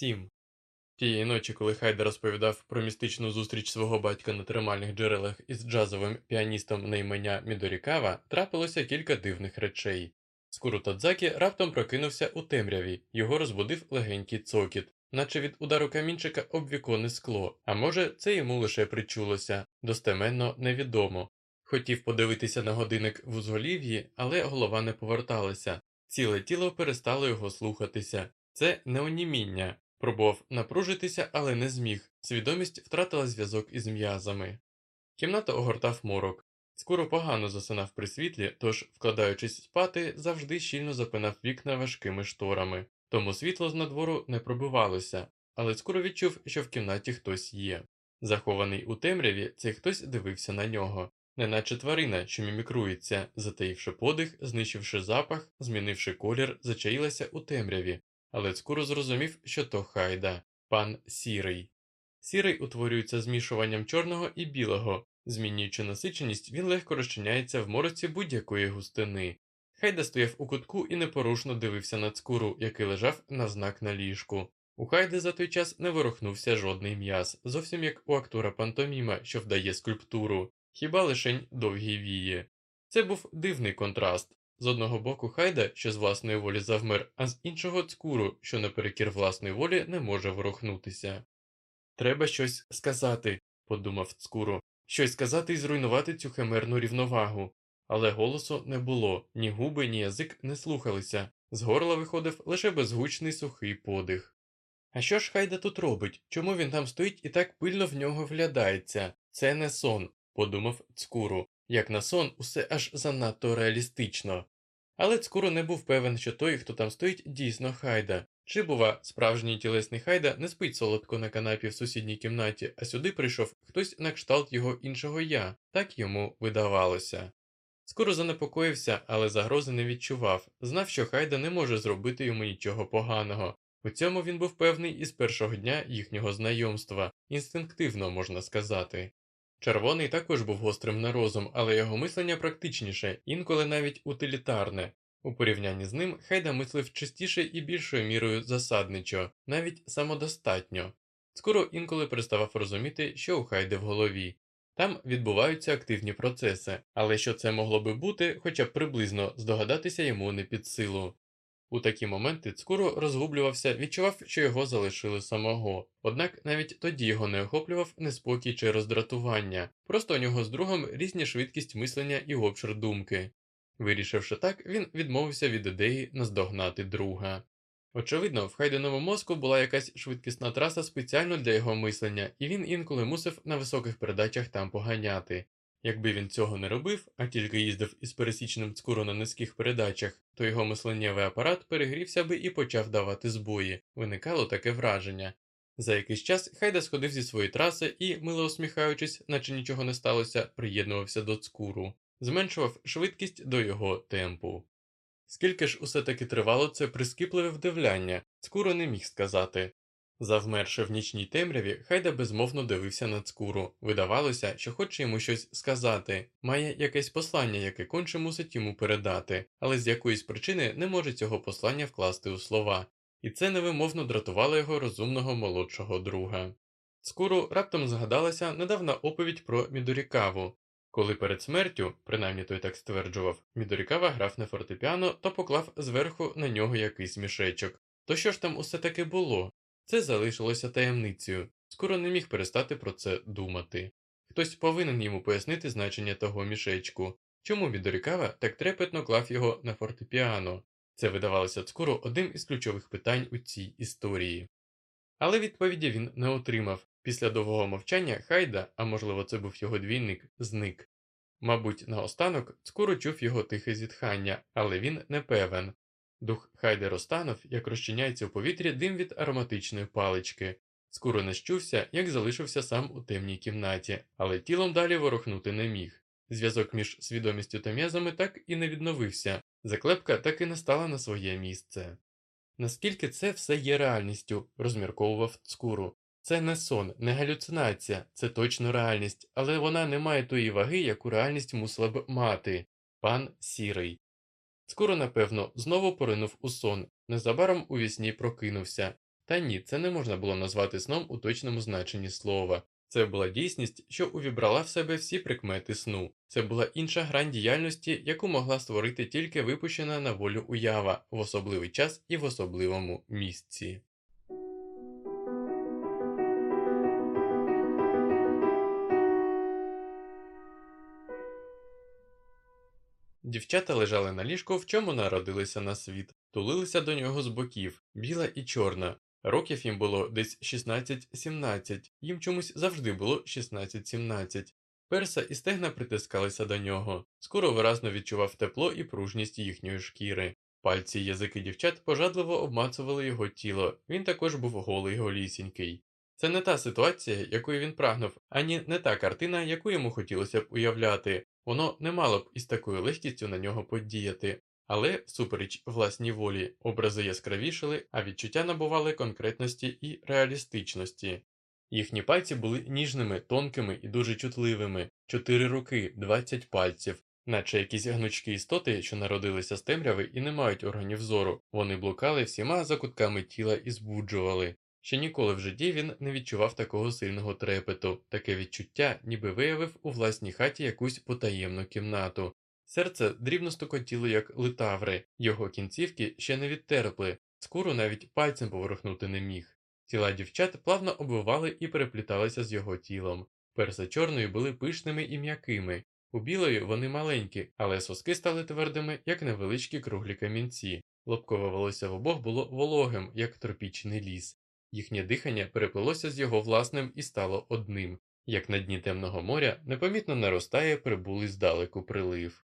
7. Тієї ночі, коли Хайда розповідав про містичну зустріч свого батька на термальних джерелах із джазовим піаністом на імення Мідорікава, трапилося кілька дивних речей. Скуру Тадзакі раптом прокинувся у темряві, його розбудив легенький цокіт, наче від удару камінчика об віконне скло, а може, це йому лише причулося, достеменно невідомо. Хотів подивитися на годинник в узголів'ї, але голова не поверталася, ціле тіло перестало його слухатися. Це не оніміння. Пробував напружитися, але не зміг. Свідомість втратила зв'язок із м'язами. Кімната огортав морок. Скоро погано засинав при світлі, тож, вкладаючись спати, завжди щільно запинав вікна важкими шторами, тому світло з надвору не пробивалося, але скоро відчув, що в кімнаті хтось є. Захований у темряві, цей хтось дивився на нього, неначе тварина, що мімікрується, затаївши подих, знищивши запах, змінивши колір, зачаїлася у темряві, але скоро зрозумів, що то хайда, пан сірий. Сірий утворюється змішуванням чорного і білого, змінюючи насиченість, він легко розчиняється в мороці будь-якої густини. Хайда стояв у кутку і непорушно дивився на цкуру, який лежав навзнак на ліжку. У Хайди за той час не ворухнувся жодний м'яз, зовсім як у актора пантоміма, що вдає скульптуру, хіба лишень довгі вії. Це був дивний контраст. З одного боку хайда, що з власної волі завмер, а з іншого цкуру, що наперекір власної волі не може ворухнутися. Треба щось сказати, подумав цкуру, щось сказати і зруйнувати цю химерну рівновагу. Але голосу не було, ні губи, ні язик не слухалися, з горла виходив лише безгучний сухий подих. А що ж хайда тут робить? Чому він там стоїть і так пильно в нього вглядається? Це не сон, подумав цкуру. Як на сон, усе аж занадто реалістично. Але цкуру не був певен, що той, хто там стоїть, дійсно хайда. Чи, бува, справжній тілесний хайда не спить солодко на канапі в сусідній кімнаті, а сюди прийшов хтось на кшталт його іншого я, так йому видавалося. Скоро занепокоївся, але загрози не відчував, знав, що хайда не може зробити йому нічого поганого. У цьому він був певний із першого дня їхнього знайомства, інстинктивно можна сказати. Червоний також був гострим на розум, але його мислення практичніше, інколи навіть утилітарне. У порівнянні з ним Хайда мислив чистіше і більшою мірою засадничо, навіть самодостатньо. Скоро інколи переставав розуміти, що у Хайди в голові. Там відбуваються активні процеси, але що це могло би бути, хоча б приблизно здогадатися йому не під силу. У такі моменти Цкуро розгублювався, відчував, що його залишили самого, однак навіть тоді його не охоплював неспокій чи роздратування, просто у нього з другом різні швидкість мислення і обшир думки. Вирішивши так, він відмовився від ідеї наздогнати друга. Очевидно, в Хайденовому мозку була якась швидкісна траса спеціально для його мислення, і він інколи мусив на високих передачах там поганяти. Якби він цього не робив, а тільки їздив із пересічним цкуру на низьких передачах, то його мисленнєвий апарат перегрівся би і почав давати збої. Виникало таке враження. За якийсь час Хайда сходив зі своєї траси і, мило усміхаючись, наче нічого не сталося, приєднувався до цкуру, зменшував швидкість до його темпу. Скільки ж усе таки тривало це прискіпливе вдивляння, цкуру не міг сказати. Завмерши в нічній темряві, Хайда безмовно дивився на цкуру. Видавалося, що хоче йому щось сказати, має якесь послання, яке конче мусить йому передати, але з якоїсь причини не може цього послання вкласти у слова, і це невимовно дратувало його розумного молодшого друга. Цкуру раптом згадалася недавна оповідь про Мідорікаву. Коли перед смертю, принаймні той так стверджував, Мідорікава грав на фортепіано та поклав зверху на нього якийсь мішечок. То що ж там усе таки було? Це залишилося таємницею, скоро не міг перестати про це думати. Хтось повинен йому пояснити значення того мішечку, чому Мідорікава так трепетно клав його на фортепіано. Це видавалося скоро одним із ключових питань у цій історії. Але відповіді він не отримав. Після довгого мовчання Хайда, а можливо, це був його двійник, зник. Мабуть, наостанок скоро чув його тихе зітхання, але він не певен. Дух Хайде розтанув, як розчиняється у повітрі дим від ароматичної палички. Скоро не щувся, як залишився сам у темній кімнаті, але тілом далі ворухнути не міг. Зв'язок між свідомістю та м'язами так і не відновився, заклепка так і не стала на своє місце. Наскільки це все є реальністю, розмірковував цкуру. Це не сон, не галюцинація, це точно реальність, але вона не має тої ваги, яку реальність мусила б мати. Пан сірий. Скоро, напевно, знову поринув у сон, незабаром у вісні прокинувся. Та ні, це не можна було назвати сном у точному значенні слова. Це була дійсність, що увібрала в себе всі прикмети сну. Це була інша грань діяльності, яку могла створити тільки випущена на волю уява в особливий час і в особливому місці. Дівчата лежали на ліжку, в чому народилися на світ, тулилися до нього з боків, біла і чорна. Років їм було десь 16-17, їм чомусь завжди було 16-17. Перса і стегна притискалися до нього, скоро виразно відчував тепло і пружність їхньої шкіри. Пальці й язики дівчат пожадливо обмацували його тіло, він також був голий голісінький. Це не та ситуація, якої він прагнув, ані не та картина, яку йому хотілося б уявляти, воно не мало б із такою легкістю на нього подіяти, але, всупереч власній волі, образи яскравішали, а відчуття набували конкретності і реалістичності. Їхні пальці були ніжними, тонкими і дуже чутливими, чотири руки, двадцять пальців, наче якісь гнучкі істоти, що народилися з темряви і не мають органів зору, вони блукали всіма закутками тіла і збуджували. Ще ніколи в житті він не відчував такого сильного трепету, таке відчуття, ніби виявив у власній хаті якусь потаємну кімнату. Серце дрібно стукотіло, як литаври, його кінцівки ще не відтерпли, скуру навіть пальцем поворухнути не міг. Тіла дівчат плавно обвивали і перепліталися з його тілом. Перса чорної були пишними і м'якими, у білої вони маленькі, але соски стали твердими, як невеличкі круглі камінці. Лобкове волосся в обох було вологим, як тропічний ліс. Їхнє дихання переплилося з його власним і стало одним, як на дні темного моря непомітно наростає прибулий здалеку прилив.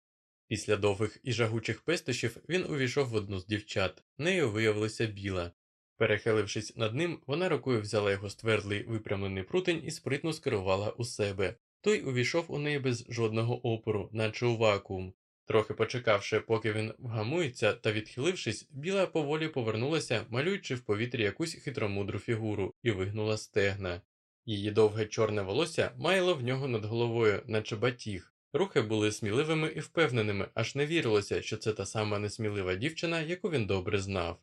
Після довгих і жагучих пестощів він увійшов в одну з дівчат, нею виявилася біла. Перехилившись над ним, вона рукою взяла його ствердлий випрямлений прутень і спритно скерувала у себе. Той увійшов у неї без жодного опору, наче у вакуум. Трохи почекавши, поки він вгамується та відхилившись, біла поволі повернулася, малюючи в повітрі якусь хитромудру фігуру, і вигнула стегна. Її довге чорне волосся маяло в нього над головою, наче батіг. Рухи були сміливими і впевненими, аж не вірилося, що це та сама несмілива дівчина, яку він добре знав.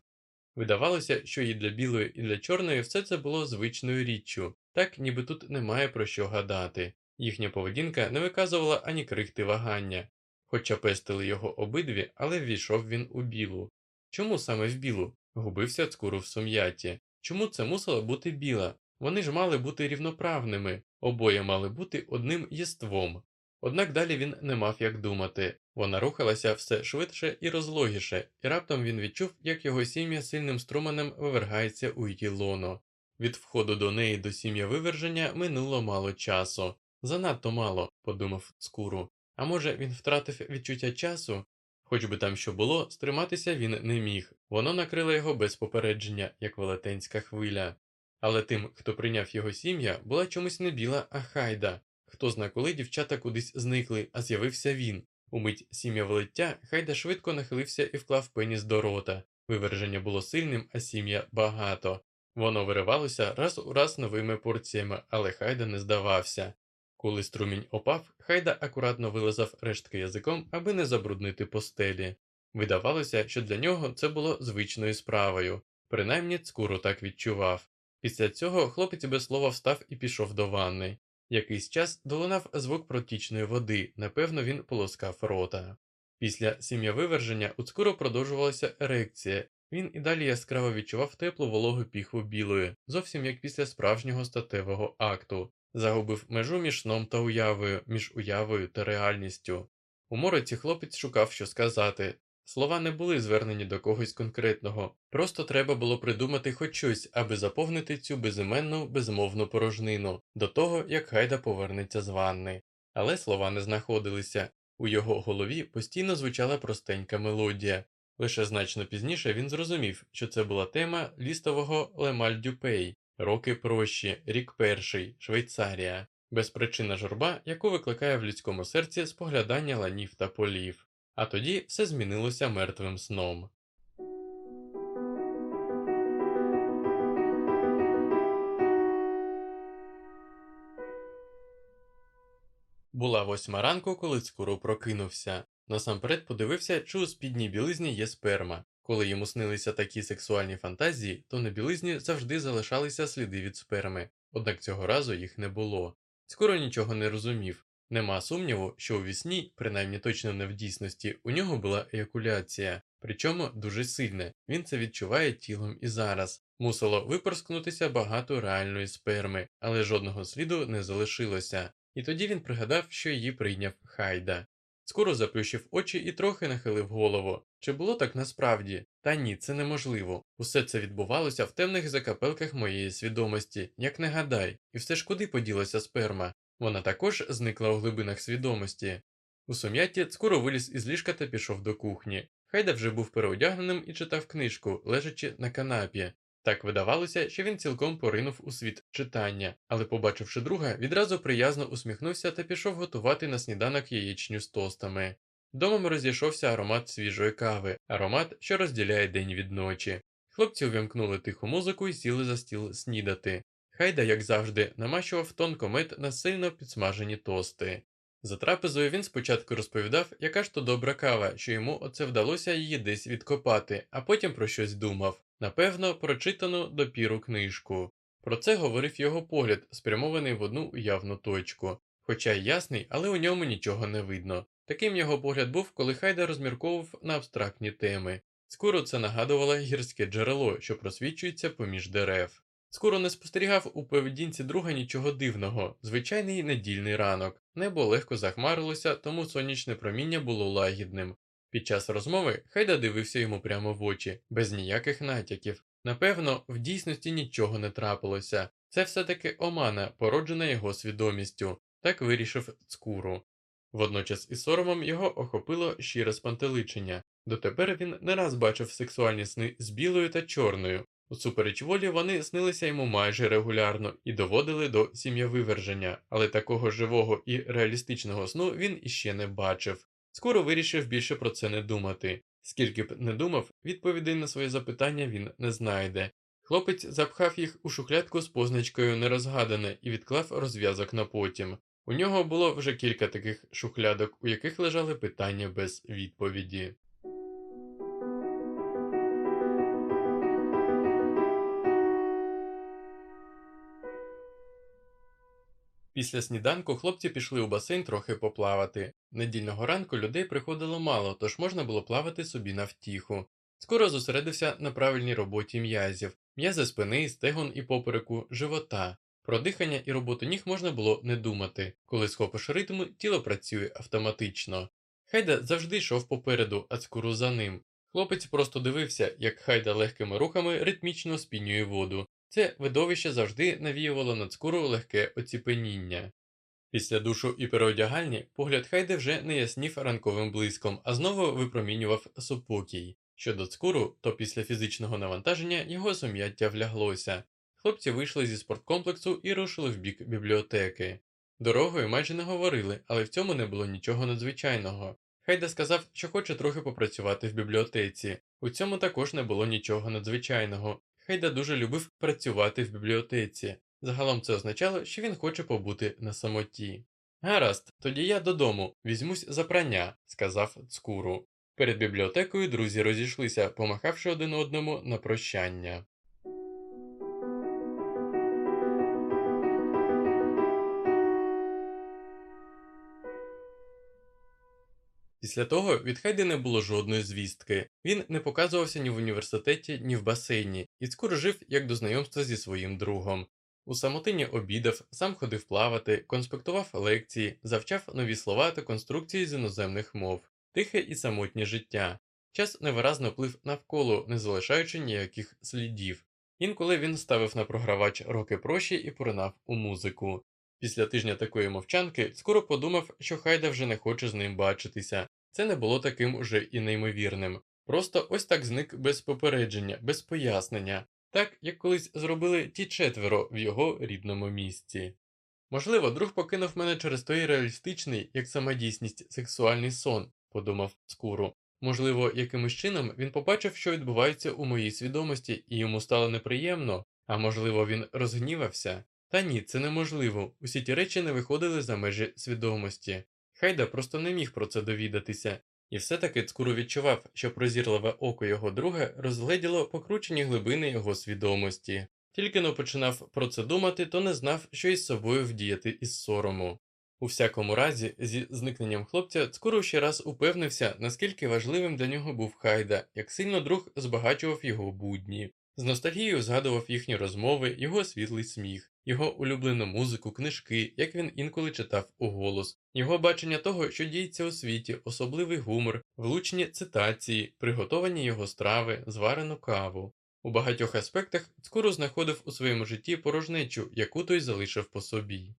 Видавалося, що і для білої, і для чорної все це було звичною річчю, так ніби тут немає про що гадати. Їхня поведінка не виказувала ані крихти вагання, хоча пестили його обидві, але ввійшов він у білу. Чому саме в білу? Губився цкуру в сум'яті. Чому це мусила бути біла? Вони ж мали бути рівноправними, обоє мали бути одним єством. Однак далі він не мав як думати вона рухалася все швидше і розлогіше, і раптом він відчув, як його сім'я сильним струменем вивергається у її лоно. Від входу до неї до сім'я виверження минуло мало часу. Занадто мало, подумав цкуру. А може, він втратив відчуття часу? Хоч би там що було, стриматися він не міг, воно накрило його без попередження, як велетенська хвиля. Але тим, хто прийняв його сім'я, була чомусь не біла, а хайда. Хто зна, коли дівчата кудись зникли, а з'явився він. Умить сім'я влиття, хайда швидко нахилився і вклав пеніс до рота. Виверження було сильним, а сім'я багато. Воно виривалося раз у раз новими порціями, але хайда не здавався. Коли струмінь опав, хайда акуратно вилизав рештки язиком, аби не забруднити постелі. Видавалося, що для нього це було звичною справою, принаймні цкуру так відчував. Після цього хлопець без слова встав і пішов до ванни. Якийсь час долунав звук протічної води, напевно, він полоскав рота. Після сім'я виверження у цкуру продовжувалася ерекція, він і далі яскраво відчував теплу вологу піхву білої, зовсім як після справжнього статевого акту загубив межу між сном та уявою, між уявою та реальністю. У мороці хлопець шукав, що сказати. Слова не були звернені до когось конкретного, просто треба було придумати хоч щось, аби заповнити цю безіменну безмовну порожнину до того, як Гайда повернеться з ванни. Але слова не знаходилися. У його голові постійно звучала простенька мелодія. Лише значно пізніше він зрозумів, що це була тема лістового Лемаль Дюпей, Роки прощі, рік перший, Швейцарія, безпричинна журба, яку викликає в людському серці споглядання ланів та полів. А тоді все змінилося мертвим сном. Була восьма ранку, коли цкуру прокинувся. Насамперед подивився, чи у спідній білизні є сперма. Коли йому снилися такі сексуальні фантазії, то на білизні завжди залишалися сліди від сперми, однак цього разу їх не було. Скоро нічого не розумів. Нема сумніву, що у вісні, принаймні точно не в дійсності, у нього була еякуляція, причому дуже сильне, він це відчуває тілом і зараз. Мусило випорскнутися багато реальної сперми, але жодного сліду не залишилося. І тоді він пригадав, що її прийняв Хайда. Скоро заплющив очі і трохи нахилив голову. Чи було так насправді? Та ні, це неможливо. Усе це відбувалося в темних закапелках моєї свідомості, як не гадай, і все ж куди поділася сперма? Вона також зникла у глибинах свідомості. У сум'ятті скоро виліз із ліжка та пішов до кухні. Хайда вже був переодягненим і читав книжку, лежачи на канапі. Так видавалося, що він цілком поринув у світ читання, але, побачивши друга, відразу приязно усміхнувся та пішов готувати на сніданок яєчню з тостами. Домом розійшовся аромат свіжої кави, аромат, що розділяє день від ночі. Хлопці увімкнули тиху музику і сіли за стіл снідати. Хайда, як завжди, намащував тонко мед на сильно підсмажені тости. За трапезою він спочатку розповідав, яка ж то добра кава, що йому оце вдалося її десь відкопати, а потім про щось думав напевно, прочитану допіру книжку. Про це говорив його погляд, спрямований в одну уявну точку, хоча й ясний, але у ньому нічого не видно. Таким його погляд був, коли Хайда розмірковував на абстрактні теми. Скоро це нагадувало гірське джерело, що просвічується поміж дерев. Скоро не спостерігав у поведінці друга нічого дивного, звичайний недільний ранок. Небо легко захмарилося, тому сонячне проміння було лагідним. Під час розмови Хайда дивився йому прямо в очі, без ніяких натяків. Напевно, в дійсності нічого не трапилося. Це все-таки омана, породжена його свідомістю, так вирішив цкуру. Водночас із соромом його охопило щире спантеличення. Дотепер він не раз бачив сексуальні сни з білою та чорною. Усупереч волі вони снилися йому майже регулярно і доводили до сім'явиверження, але такого живого і реалістичного сну він іще не бачив. Скоро вирішив більше про це не думати. Скільки б не думав, відповідей на своє запитання він не знайде. Хлопець запхав їх у шухлядку з позначкою нерозгадане і відклав розв'язок на потім. У нього було вже кілька таких шухлядок, у яких лежали питання без відповіді. Після сніданку хлопці пішли у басейн трохи поплавати. Недільного ранку людей приходило мало, тож можна було плавати собі на втіху. Скоро зосередився на правильній роботі м'язів, м'язи спини, стегон і попереку, живота. Про дихання і роботу ніг можна було не думати. Коли схопиш ритм, тіло працює автоматично. Хайда завжди йшов попереду, а цкуру за ним. Хлопець просто дивився, як хайда легкими рухами ритмічно спінює воду. Це видовище завжди навіювало на цкуру легке оціпеніння. Після душу і переодягальні погляд Хайде вже не яснів ранковим блиском, а знову випромінював супокій. Щодо цкуру, то після фізичного навантаження його сум'яття вляглося. Хлопці вийшли зі спорткомплексу і рушили в бік бібліотеки. Дорогою майже не говорили, але в цьому не було нічого надзвичайного. Хайда сказав, що хоче трохи попрацювати в бібліотеці. У цьому також не було нічого надзвичайного. Хайда дуже любив працювати в бібліотеці. Загалом це означало, що він хоче побути на самоті. Гаразд, тоді я додому візьмусь за прання, сказав цкуру. Перед бібліотекою друзі розійшлися, помахавши один одному на прощання. Після того від Хайди не було жодної звістки. Він не показувався ні в університеті, ні в басейні, і скоро жив як до знайомства зі своїм другом. У самотині обідав, сам ходив плавати, конспектував лекції, завчав нові слова та конструкції з іноземних мов, тихе і самотнє життя. Час невиразно плив навколо, не залишаючи ніяких слідів. Інколи він ставив на програвач роки проші і поринав у музику. Після тижня такої мовчанки скоро подумав, що Хайда вже не хоче з ним бачитися. Це не було таким уже і неймовірним. Просто ось так зник без попередження, без пояснення, так як колись зробили ті четверо в його рідному місці. Можливо, друг покинув мене через той реалістичний, як сама дійсність, сексуальний сон, подумав скуру. Можливо, якимось чином він побачив, що відбувається у моїй свідомості, і йому стало неприємно, а можливо, він розгнівався. Та ні, це неможливо. Усі ті речі не виходили за межі свідомості. Хайда просто не міг про це довідатися. І все-таки Цкуру відчував, що прозірливе око його друга розгледіло покручені глибини його свідомості. Тільки но починав про це думати, то не знав, що із собою вдіяти із сорому. У всякому разі, зі зникненням хлопця Цкуру ще раз упевнився, наскільки важливим для нього був Хайда, як сильно друг збагачував його будні. З ностальгією згадував їхні розмови, його світлий сміх, його улюблену музику, книжки, як він інколи читав уголос, його бачення того, що діється у світі, особливий гумор, влучні цитації, приготовані його страви, зварену каву. У багатьох аспектах Цкуру знаходив у своєму житті порожнечу, яку той залишив по собі.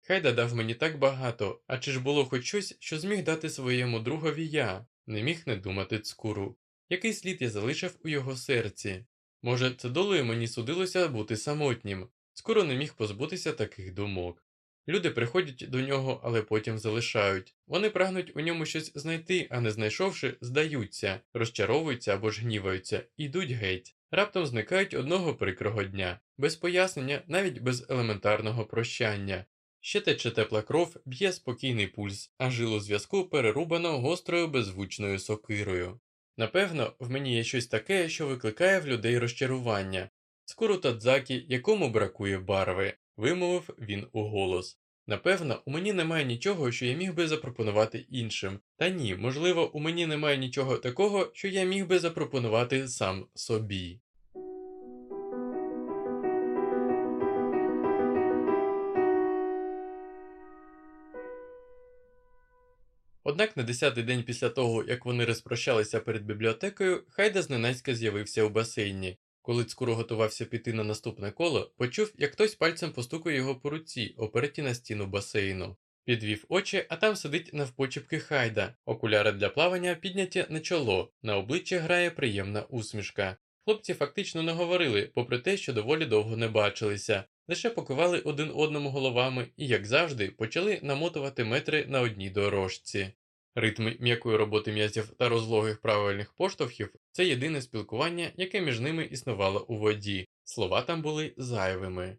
Хайда дав мені так багато, а чи ж було хоч щось, що зміг дати своєму другові я, не міг не думати цкуру. Який слід я залишив у його серці? Може, це долею мені судилося бути самотнім, скоро не міг позбутися таких думок. Люди приходять до нього, але потім залишають. Вони прагнуть у ньому щось знайти, а не знайшовши, здаються, розчаровуються або ж гніваються, ідуть геть, раптом зникають одного прикрого дня, без пояснення, навіть без елементарного прощання. Ще тече тепла кров, б'є спокійний пульс, а жилу зв'язку перерубано гострою беззвучною сокирою. Напевно, в мені є щось таке, що викликає в людей розчарування. Скоро Тадзакі, якому бракує барви, вимовив він у голос. Напевно, у мені немає нічого, що я міг би запропонувати іншим. Та ні, можливо, у мені немає нічого такого, що я міг би запропонувати сам собі. Однак на десятий день після того, як вони розпрощалися перед бібліотекою, Хайда зненацька з'явився у басейні. Коли Цкуро готувався піти на наступне коло, почув, як хтось пальцем постукує його по руці, оперті на стіну басейну. Підвів очі, а там сидить навпочепки Хайда, окуляри для плавання підняті на чоло, на обличчі грає приємна усмішка. Хлопці фактично не говорили, попри те, що доволі довго не бачилися, лише покивали один одному головами і, як завжди, почали намотувати метри на одній дорожці. Ритм м'якої роботи м'язів та розлогих правильних поштовхів це єдине спілкування, яке між ними існувало у воді, слова там були зайвими.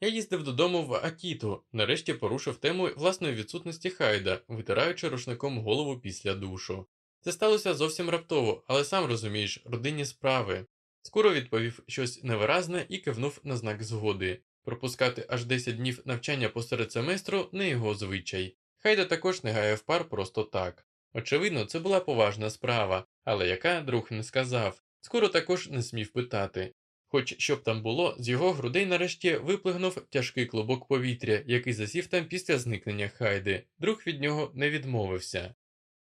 Я їздив додому в Акіту, нарешті порушив тему власної відсутності Хайда, витираючи рушником голову після душу. Це сталося зовсім раптово, але сам розумієш, родинні справи. Скоро відповів щось невиразне і кивнув на знак згоди. Пропускати аж 10 днів навчання посеред семестру не його звичай. Хайда також не гаяв пар просто так. Очевидно, це була поважна справа, але яка друг не сказав, скоро також не смів питати. Хоч що б там було, з його грудей нарешті виплигнув тяжкий клубок повітря, який засів там після зникнення Хайди, друг від нього не відмовився.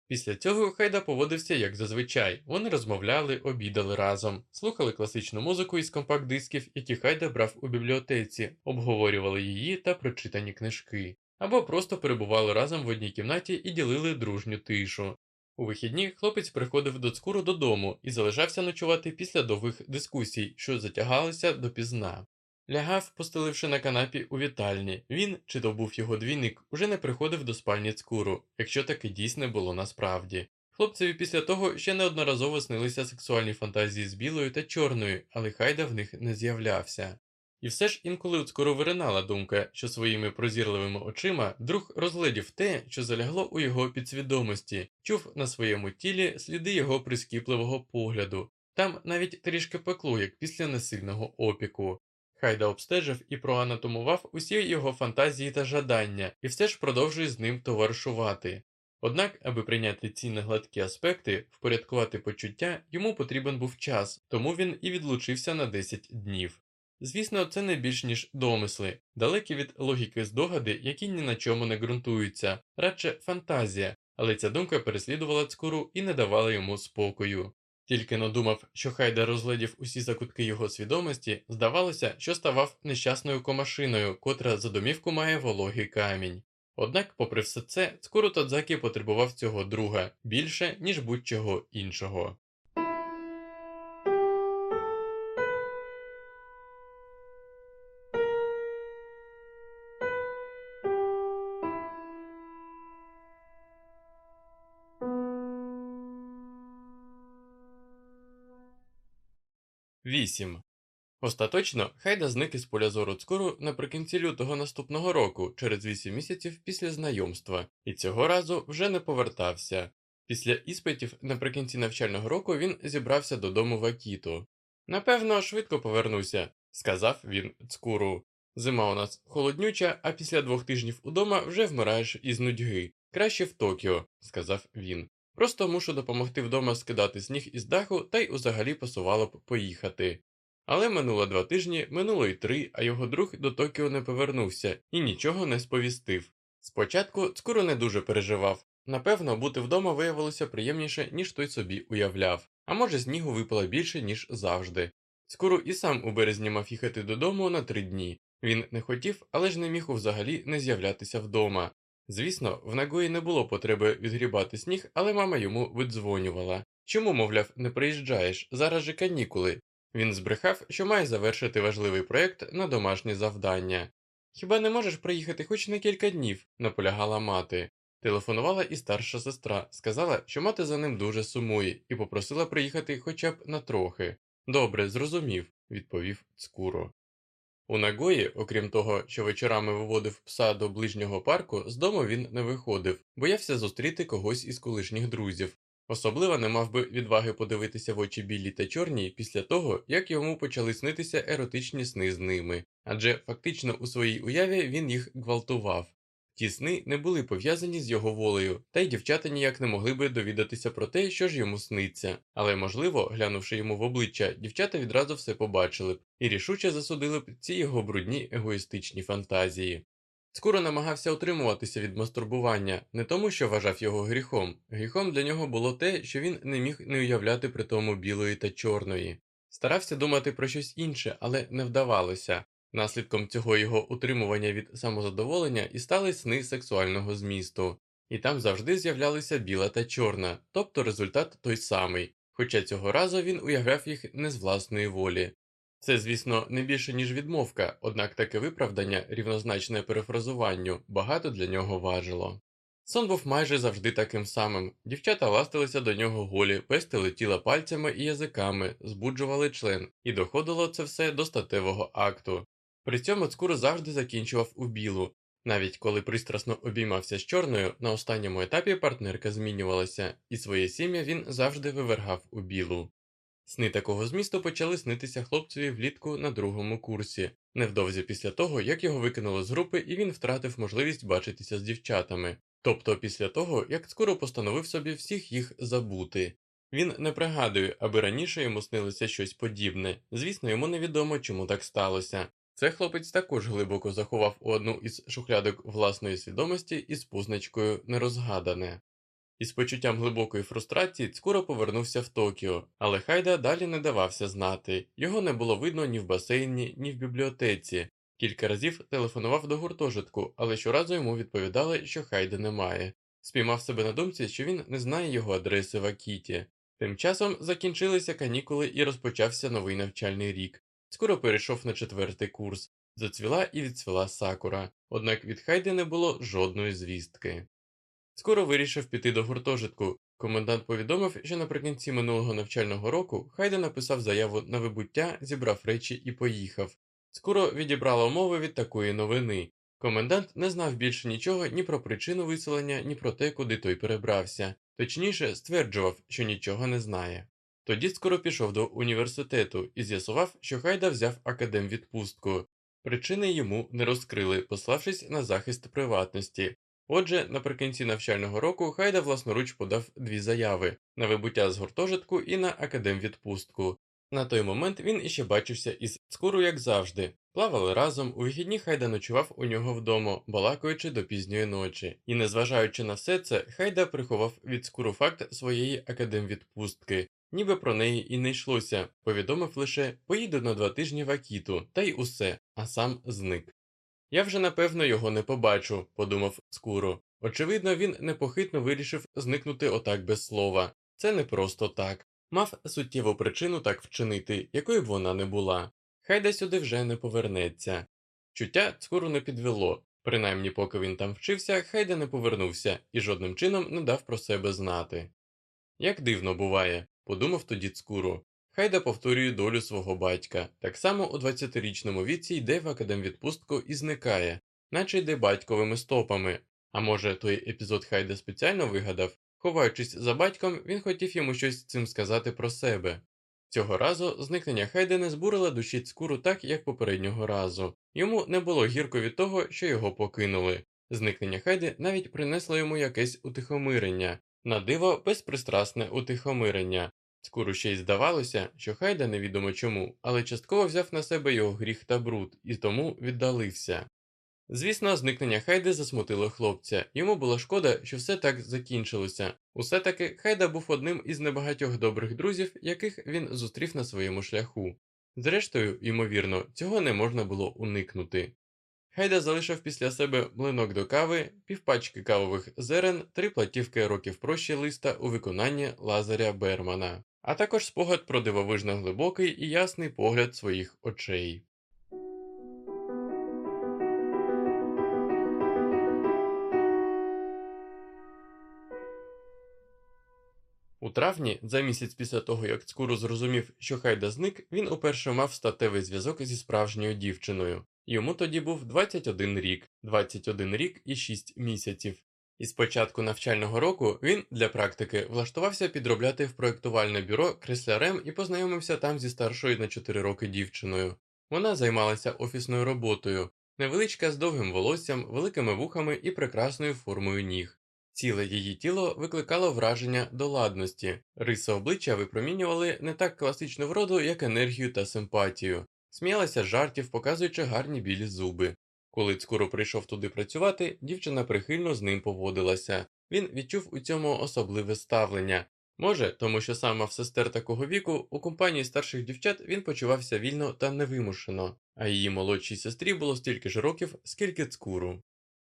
Після цього Хайда поводився як зазвичай. Вони розмовляли, обідали разом, слухали класичну музику із компакт-дисків, які Хайда брав у бібліотеці, обговорювали її та прочитані книжки, або просто перебували разом в одній кімнаті і ділили дружню тишу. У вихідні хлопець приходив до цкуру додому і залишався ночувати після довгих дискусій, що затягалися допізна. Лягав, постеливши на канапі у вітальні. Він, чи то був його двійник, уже не приходив до спальні цкуру, якщо таке дійсне було насправді. Хлопцеві після того ще неодноразово снилися сексуальні фантазії з білою та чорною, але хайда в них не з'являвся. І все ж інколи цкуру виринала думка, що своїми прозірливими очима друг розглядів те, що залягло у його підсвідомості, чув на своєму тілі сліди його прискіпливого погляду. Там навіть трішки пекло, як після несильного опіку. Хайда обстежив і проанатомував усі його фантазії та жадання, і все ж продовжує з ним товаришувати. Однак, аби прийняти ці негладкі аспекти, впорядкувати почуття, йому потрібен був час, тому він і відлучився на 10 днів. Звісно, це не більш ніж домисли, далекі від логіки здогади, які ні на чому не ґрунтуються, радше фантазія, але ця думка переслідувала цкуру і не давала йому спокою. Тільки но думав, що Хайда розглядів усі закутки його свідомості, здавалося, що ставав нещасною комашиною, котра за домівку має вологий камінь. Однак, попри все це, скоро Тадзакі потребував цього друга більше, ніж будь-чого іншого. Вісім. Остаточно Хайда зник із поля зору цкуру наприкінці лютого наступного року, через вісім місяців після знайомства, і цього разу вже не повертався. Після іспитів наприкінці навчального року він зібрався додому в Акіту. Напевно, швидко повернуся, сказав він цкуру. Зима у нас холоднюча, а після двох тижнів удома вже вмираєш із нудьги. Краще в Токіо, сказав він. Просто мушу допомогти вдома скидати сніг із даху та й узагалі пасувало б поїхати. Але минуло два тижні, минуло й три, а його друг до Токіо не повернувся і нічого не сповістив. Спочатку цкуру не дуже переживав. Напевно, бути вдома виявилося приємніше, ніж той собі уявляв, а може, снігу випало більше, ніж завжди. Скоро і сам у березні мав їхати додому на три дні. Він не хотів, але ж не міг взагалі не з'являтися вдома. Звісно, в Нагої не було потреби відгрібати сніг, але мама йому видзвонювала. Чому, мовляв, не приїжджаєш? Зараз же канікули. Він збрехав, що має завершити важливий проєкт на домашнє завдання. Хіба не можеш приїхати хоч на кілька днів? наполягала мати. Телефонувала і старша сестра, сказала, що мати за ним дуже сумує, і попросила приїхати хоча б на трохи. Добре, зрозумів, відповів Цкуро. У Нагої, окрім того, що вечорами виводив пса до ближнього парку, з дому він не виходив, боявся зустріти когось із колишніх друзів. Особливо не мав би відваги подивитися в очі білі та чорні після того, як йому почали снитися еротичні сни з ними, адже фактично у своїй уяві він їх гвалтував. Ті сни не були пов'язані з його волею, та й дівчата ніяк не могли би довідатися про те, що ж йому сниться. Але, можливо, глянувши йому в обличчя, дівчата відразу все побачили б і рішуче засудили б ці його брудні егоїстичні фантазії. Скоро намагався утримуватися від мастурбування, не тому, що вважав його гріхом. Гріхом для нього було те, що він не міг не уявляти при тому білої та чорної. Старався думати про щось інше, але не вдавалося. Наслідком цього його утримування від самозадоволення і стали сни сексуального змісту, і там завжди з'являлися біла та чорна, тобто результат той самий, хоча цього разу він уявляв їх не з власної волі. Це, звісно, не більше, ніж відмовка, однак таке виправдання, рівнозначне перефразуванню, багато для нього важило. Сон був майже завжди таким самим. Дівчата ластилися до нього голі, пестили тіла пальцями і язиками, збуджували член, і доходило це все до статевого акту. При цьому цкур завжди закінчував у білу. Навіть коли пристрасно обіймався з чорною, на останньому етапі партнерка змінювалася, і своє сім'я він завжди вивергав у білу. Сни такого змісту почали снитися хлопцеві влітку на другому курсі, невдовзі після того, як його викинули з групи і він втратив можливість бачитися з дівчатами, тобто після того, як скоро постановив собі всіх їх забути. Він не пригадує, аби раніше йому снилося щось подібне, звісно, йому невідомо, чому так сталося. Це хлопець також глибоко заховав у одну із шухлядок власної свідомості із позначкою нерозгадане. Із почуттям глибокої фрустрації Цкуру повернувся в Токіо, але Хайда далі не давався знати його не було видно ні в басейні, ні в бібліотеці. Кілька разів телефонував до гуртожитку, але щоразу йому відповідали, що Хайда немає. Спіймав себе на думці, що він не знає його адреси в Акіті. Тим часом закінчилися канікули і розпочався новий навчальний рік. Цкуру перейшов на четвертий курс, зацвіла і відцвіла сакура, однак від Хайди не було жодної звістки. Скоро вирішив піти до гуртожитку. Комендант повідомив, що наприкінці минулого навчального року Хайда написав заяву на вибуття, зібрав речі і поїхав. Скоро відібрала умови від такої новини. Комендант не знав більше нічого ні про причину виселення, ні про те, куди той перебрався, точніше, стверджував, що нічого не знає. Тоді скоро пішов до університету і з'ясував, що Хайда взяв академвідпустку. Причини йому не розкрили, пославшись на захист приватності. Отже, наприкінці навчального року Хайда власноруч подав дві заяви на вибуття з гуртожитку і на академвідпустку. На той момент він іще бачився із Цкуру, як завжди. Плавали разом, у вихідні Хайда ночував у нього вдома, балакаючи до пізньої ночі. І, незважаючи на все це, Хайда приховав від Цкуру факт своєї академвідпустки. Ніби про неї і не йшлося, повідомив лише поїду на два тижні в Акіту, та й усе, а сам зник. Я вже напевно його не побачу, подумав Скуро. Очевидно, він непохитно вирішив зникнути отак без слова. Це не просто так. Мав суттєву причину так вчинити, якою б вона не була. Хайда сюди вже не повернеться. Чуття Цкуру не підвело, принаймні поки він там вчився, Хайда не повернувся і жодним чином не дав про себе знати. Як дивно буває, подумав тоді Цкуру. Хайда повторює долю свого батька, так само у 20-річному віці йде в академвідпустку і зникає, наче йде батьковими стопами. А може, той епізод Хайда спеціально вигадав, Ховаючись за батьком, він хотів йому щось цим сказати про себе. Цього разу зникнення Хайде не збурило душі цкуру так, як попереднього разу. Йому не було гірко від того, що його покинули. Зникнення Хайди навіть принесло йому якесь утихомирення, на диво безпристрасне утихомирення. Цкуру ще й здавалося, що Хайда невідомо чому, але частково взяв на себе його гріх та бруд і тому віддалився. Звісно, зникнення Хайди засмутило хлопця. Йому було шкода, що все так закінчилося. Усе таки Хайда був одним із небагатьох добрих друзів, яких він зустрів на своєму шляху. Зрештою, ймовірно, цього не можна було уникнути. Хайда залишив після себе млинок до кави, півпачки кавових зерен, три платівки років прощі листа у виконанні Лазаря Бермана, а також спогад про дивовижно глибокий і ясний погляд своїх очей. У травні, за місяць після того, як Цкуру зрозумів, що Хайда зник, він уперше мав статевий зв'язок зі справжньою дівчиною. Йому тоді був 21 рік, 21 рік і 6 місяців. І з початку навчального року він для практики влаштувався підробляти в проєктувальне бюро креслярем і познайомився там зі старшою на 4 роки дівчиною. Вона займалася офісною роботою, невеличка з довгим волоссям, великими вухами і прекрасною формою ніг. Ціле її тіло викликало враження доладності, риси обличчя випромінювали не так класичну вроду, як енергію та симпатію, сміялася жартів, показуючи гарні білі зуби. Коли Цкуро прийшов туди працювати, дівчина прихильно з ним поводилася. Він відчув у цьому особливе ставлення. Може, тому що сам мав сестер такого віку, у компанії старших дівчат він почувався вільно та невимушено, а її молодшій сестрі було стільки ж років, скільки цкуру.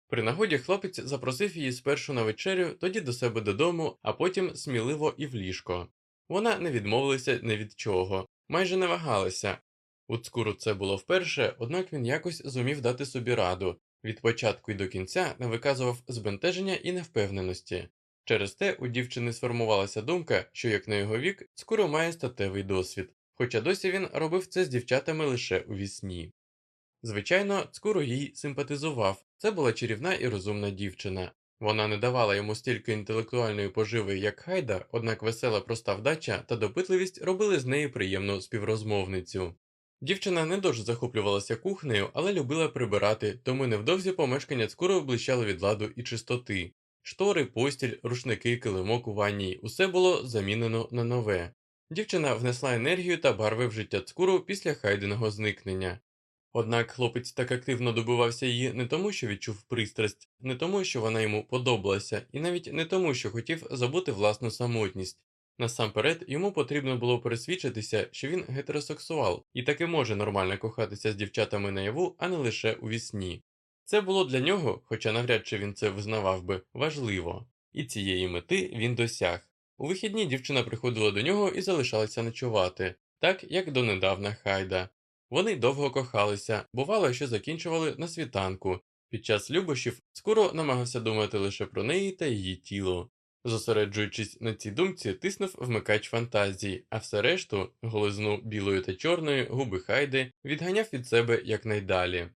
При нагоді хлопець запросив її спершу на вечерю, тоді до себе додому, а потім сміливо і в ліжко. Вона не відмовилася ні від чого, майже не вагалася. У цкуру це було вперше, однак він якось зумів дати собі раду від початку і до кінця не виказував збентеження і невпевненості. Через те у дівчини сформувалася думка, що як на його вік, скоро має статевий досвід, хоча досі він робив це з дівчатами лише у вісні. Звичайно, Цкуру їй симпатизував, це була чарівна і розумна дівчина. Вона не давала йому стільки інтелектуальної поживи, як Хайда, однак весела проста вдача та допитливість робили з неї приємну співрозмовницю. Дівчина не дуже захоплювалася кухнею, але любила прибирати, тому невдовзі помешкання Цкуру блищало від ладу і чистоти. Штори, постіль, рушники, килимок у ванній усе було замінено на нове. Дівчина внесла енергію та барви в життя Цкуру після хайденого зникнення. Однак хлопець так активно добивався її не тому, що відчув пристрасть, не тому, що вона йому подобалася, і навіть не тому, що хотів забути власну самотність. Насамперед, йому потрібно було пересвідчитися, що він гетеросексуал і таки може нормально кохатися з дівчатами наяву, а не лише у вісні. Це було для нього, хоча навряд чи він це визнавав би, важливо, і цієї мети він досяг. У вихідні дівчина приходила до нього і залишалася ночувати, так як донедавна Хайда. Вони довго кохалися, бувало, що закінчували на світанку. Під час любощів скоро намагався думати лише про неї та її тіло. Зосереджуючись на цій думці, тиснув вмикач фантазії, а все решту, голизну білої та чорної, губи хайди, відганяв від себе якнайдалі.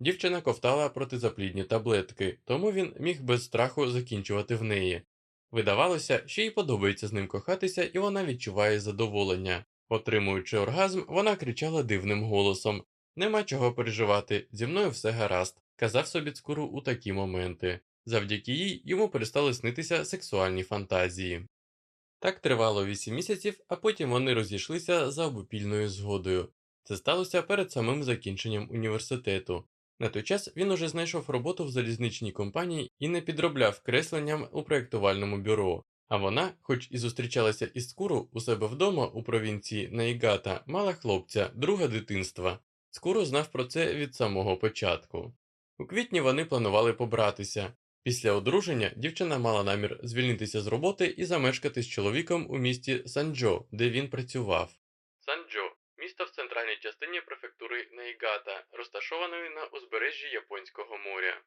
Дівчина ковтала протизаплідні таблетки, тому він міг без страху закінчувати в неї. Видавалося, що їй подобається з ним кохатися, і вона відчуває задоволення. Отримуючи оргазм, вона кричала дивним голосом Нема чого переживати, зі мною все гаразд, казав собі цкуру у такі моменти. Завдяки їй йому перестали снитися сексуальні фантазії. Так тривало 8 місяців, а потім вони розійшлися за обопільною згодою. Це сталося перед самим закінченням університету. На той час він уже знайшов роботу в залізничній компанії і не підробляв кресленням у проєктувальному бюро. А вона, хоч і зустрічалася із Скуру у себе вдома у провінції Наїгата, мала хлопця, друга дитинства. Скуру знав про це від самого початку. У квітні вони планували побратися. Після одруження дівчина мала намір звільнитися з роботи і замешкати з чоловіком у місті Санджо, де він працював. Санджо місто в центральній частині префектури Наїгата, розташованої на узбережжі Японського моря.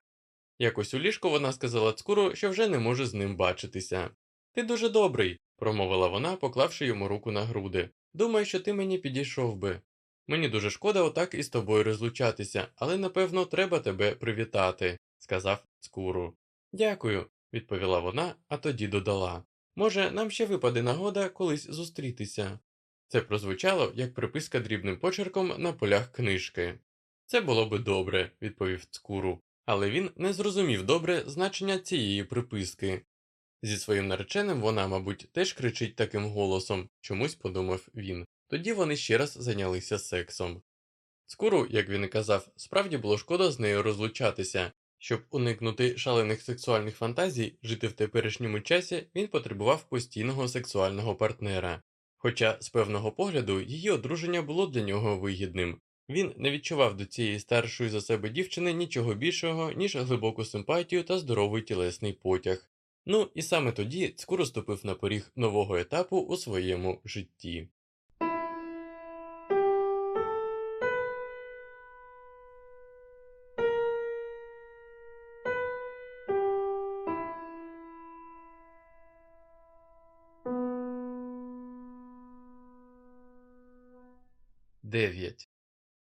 Якось у ліжку вона сказала Цкуру, що вже не може з ним бачитися. Ти дуже добрий, промовила вона, поклавши йому руку на груди. Думаю, що ти мені підійшов би. Мені дуже шкода отак із тобою розлучатися, але напевно треба тебе привітати, сказав Цкуру. Дякую. відповіла вона, а тоді додала. Може, нам ще випаде нагода колись зустрітися. Це прозвучало як приписка дрібним почерком на полях книжки. Це було би добре, відповів цкуру, але він не зрозумів добре значення цієї приписки. Зі своїм нареченим вона, мабуть, теж кричить таким голосом, чомусь подумав він. Тоді вони ще раз зайнялися сексом. Скуру, як він і казав, справді було шкода з нею розлучатися. Щоб уникнути шалених сексуальних фантазій, жити в теперішньому часі він потребував постійного сексуального партнера. Хоча, з певного погляду, її одруження було для нього вигідним. Він не відчував до цієї старшої за себе дівчини нічого більшого, ніж глибоку симпатію та здоровий тілесний потяг. Ну і саме тоді Цкуро ступив на поріг нового етапу у своєму житті.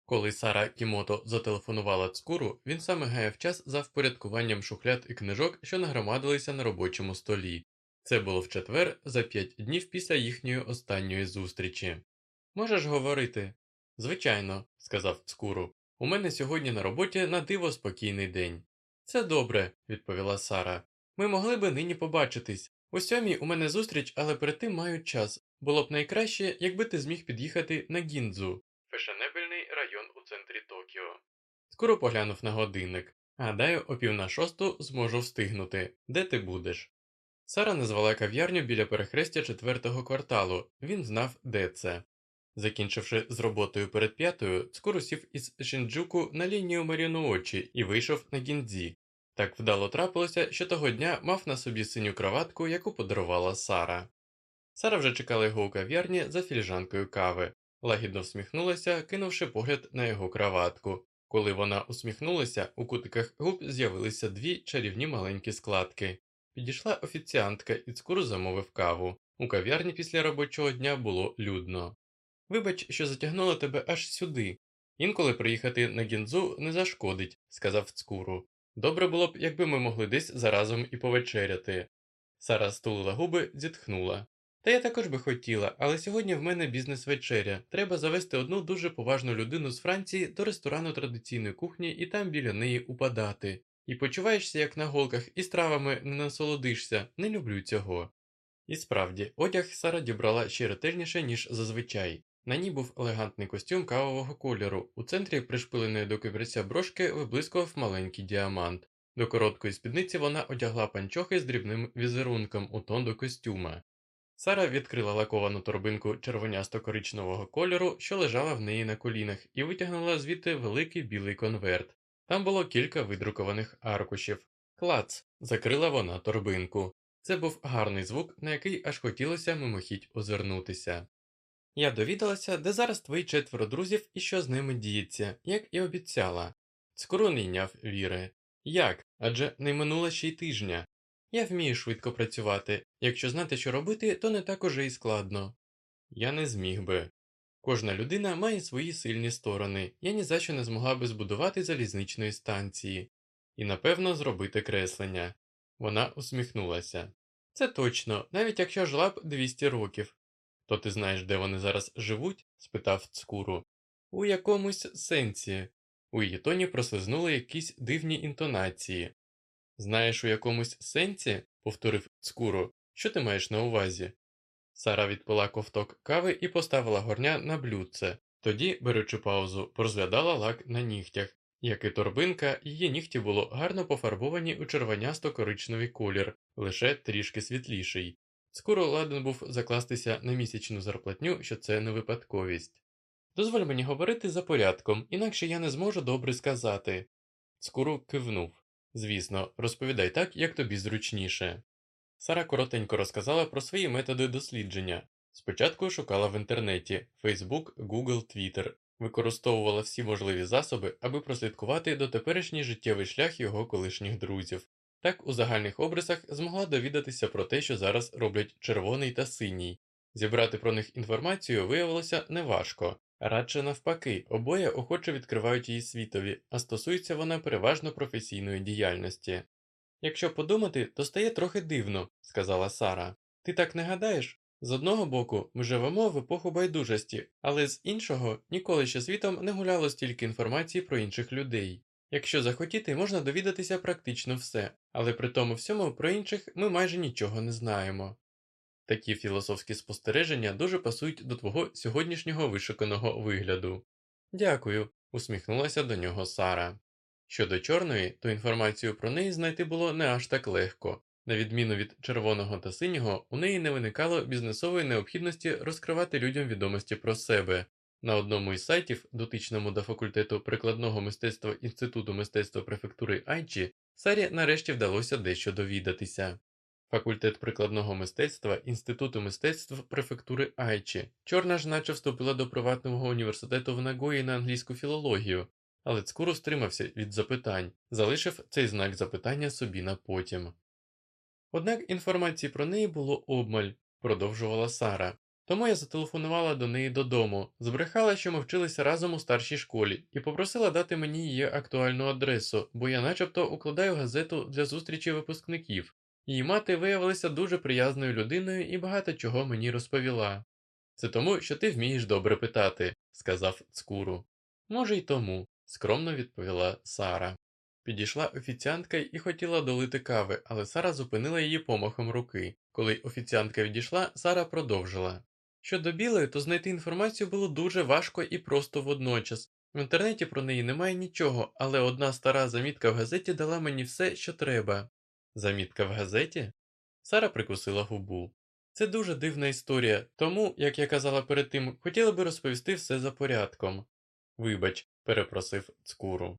Коли Сара Кімото зателефонувала Цкуру, він саме гаяв час за впорядкуванням шухляд і книжок, що нагромадилися на робочому столі. Це було в четвер за п'ять днів після їхньої останньої зустрічі. Можеш говорити? Звичайно, сказав Цкуру. У мене сьогодні на роботі на диво спокійний день. Це добре, відповіла Сара. Ми могли би нині побачитись. О сьомій у мене зустріч, але перед тим маю час. Було б найкраще, якби ти зміг під'їхати на Гіндзу. Центрі Токіо. Скоро поглянув на годинник. Гадаю, о пів на шосту зможу встигнути. Де ти будеш? Сара назвала кав'ярню біля перехрестя четвертого кварталу. Він знав, де це. Закінчивши з роботою перед п'ятою, скоро сів із Шинджуку на лінію Марінуочі і вийшов на гіндзі. Так вдало трапилося, що того дня мав на собі синю краватку, яку подарувала Сара. Сара вже чекала його у кав'ярні за філіжанкою кави, лагідно всміхнулася, кинувши погляд на його краватку. Коли вона усміхнулася, у кутиках губ з'явилися дві чарівні маленькі складки. Підійшла офіціантка і скоро замовив каву. У кав'ярні після робочого дня було людно. Вибач, що затягнула тебе аж сюди. Інколи приїхати на гінзу не зашкодить, сказав цкуру. Добре було б, якби ми могли десь заразом і повечеряти. Сара стулила губи, зітхнула. Та я також би хотіла, але сьогодні в мене бізнес-вечеря. Треба завести одну дуже поважну людину з Франції до ресторану традиційної кухні і там біля неї упадати. І почуваєшся як на голках, і стравами не насолодишся, не люблю цього. І справді, одяг Сара дібрала ще ретельніше, ніж зазвичай. На ній був елегантний костюм кавового кольору, у центрі пришпиленої до кибриця брошки виблискував маленький діамант. До короткої спідниці вона одягла панчохи з дрібним візерунком у тон до костюма. Сара відкрила лаковану торбинку червонясто-коричневого кольору, що лежала в неї на колінах, і витягнула звідти великий білий конверт. Там було кілька видрукованих аркушів. Клац, закрила вона торбинку. Це був гарний звук, на який аж хотілося мимохідь озирнутися. Я довідалася, де зараз твої четверо друзів і що з ними діється, як і обіцяла. Скоро не йняв віри. Як? Адже не минуло ще й тижня. Я вмію швидко працювати, якщо знати, що робити, то не так уже й складно. Я не зміг би. Кожна людина має свої сильні сторони, я ні за що не змогла би збудувати залізничної станції і, напевно, зробити креслення. Вона усміхнулася. Це точно, навіть якщо жила б 200 років. То ти знаєш, де вони зараз живуть? спитав цкуру. У якомусь сенсі. У її тоні прослизнули якісь дивні інтонації. Знаєш, у якомусь сенсі? повторив цкуру. Що ти маєш на увазі? Сара відпила ковток кави і поставила горня на блюдце. Тоді, беручи паузу, порозглядала лак на нігтях. Як і торбинка, її нігті було гарно пофарбовані у червонясто-коричневий колір, лише трішки світліший. Скоро ладен був закластися на місячну зарплатню, що це не випадковість. Дозволь мені говорити за порядком, інакше я не зможу добре сказати. Скуру кивнув. Звісно, розповідай так, як тобі зручніше. Сара коротенько розказала про свої методи дослідження. Спочатку шукала в інтернеті Facebook, Google, Twitter, використовувала всі можливі засоби, аби прослідкувати дотеперішній життєвий шлях його колишніх друзів. Так у загальних обрисах змогла довідатися про те, що зараз роблять червоний та синій. Зібрати про них інформацію виявилося неважко, радше навпаки, обоє охоче відкривають її світові, а стосується вона переважно професійної діяльності. Якщо подумати, то стає трохи дивно, сказала Сара. Ти так не гадаєш? З одного боку, ми живемо в епоху байдужості, але з іншого ніколи ще світом не гуляло стільки інформації про інших людей. Якщо захотіти, можна довідатися практично все, але при тому всьому про інших ми майже нічого не знаємо. Такі філософські спостереження дуже пасують до твого сьогоднішнього вишуканого вигляду. Дякую, усміхнулася до нього Сара. Щодо чорної, то інформацію про неї знайти було не аж так легко. На відміну від червоного та синього, у неї не виникало бізнесової необхідності розкривати людям відомості про себе. На одному із сайтів, дотичному до факультету прикладного мистецтва Інституту мистецтва префектури Айчі, Сарі нарешті вдалося дещо довідатися. Факультет прикладного мистецтва Інституту мистецтв префектури Айчі. Чорна ж наче вступила до приватного університету в Нагої на англійську філологію, але скоро стримався від запитань, залишив цей знак запитання собі на потім. Однак інформації про неї було обмаль, продовжувала Сара. Тому я зателефонувала до неї додому, збрехала, що ми вчилися разом у старшій школі, і попросила дати мені її актуальну адресу, бо я начебто укладаю газету для зустрічі випускників. Її мати виявилася дуже приязною людиною і багато чого мені розповіла. Це тому, що ти вмієш добре питати, сказав цкуру. Може, й тому, скромно відповіла Сара. Підійшла офіціантка і хотіла долити кави, але Сара зупинила її помахом руки. Коли офіціантка відійшла, Сара продовжила. Щодо білої, то знайти інформацію було дуже важко і просто водночас. В інтернеті про неї немає нічого, але одна стара замітка в газеті дала мені все, що треба. Замітка в газеті? Сара прикусила губу. Це дуже дивна історія, тому, як я казала перед тим, хотіла би розповісти все за порядком. Вибач, перепросив цкуру.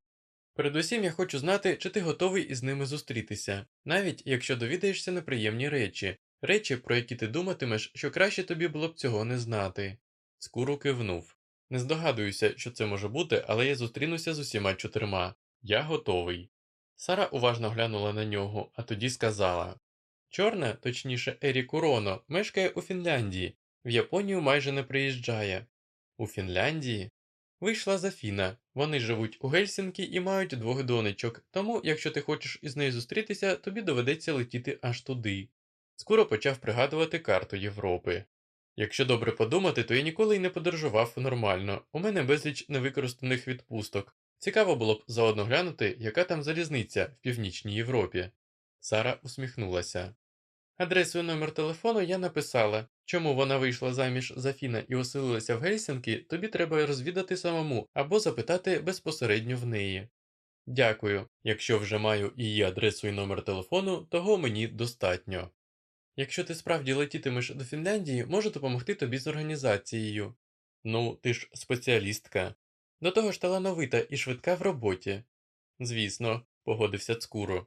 Передусім я хочу знати, чи ти готовий із ними зустрітися, навіть якщо довідаєшся неприємні речі, речі, про які ти думатимеш, що краще тобі було б цього не знати. Скуру кивнув. Не здогадуюся, що це може бути, але я зустрінуся з усіма чотирма. Я готовий. Сара уважно глянула на нього, а тоді сказала Чорна, точніше, Ері Куроно, мешкає у Фінляндії, в Японію майже не приїжджає. У Фінляндії? Вийшла за Фіна. Вони живуть у Гельсінкі і мають двох донечок, тому, якщо ти хочеш із нею зустрітися, тобі доведеться летіти аж туди. Скоро почав пригадувати карту Європи. Якщо добре подумати, то я ніколи й не подорожував нормально, у мене безліч невикористаних відпусток. Цікаво було б заодно глянути, яка там залізниця в північній Європі. Сара усміхнулася. Адресу і номер телефону я написала. Чому вона вийшла заміж за Фіна і оселилася в Гельсінкі, тобі треба розвідати самому або запитати безпосередньо в неї. Дякую, якщо вже маю її адресу і номер телефону, того мені достатньо. Якщо ти справді летітимеш до Фінляндії, можу допомогти тобі з організацією. Ну, ти ж спеціалістка. До того ж талановита і швидка в роботі. Звісно, погодився цкуро.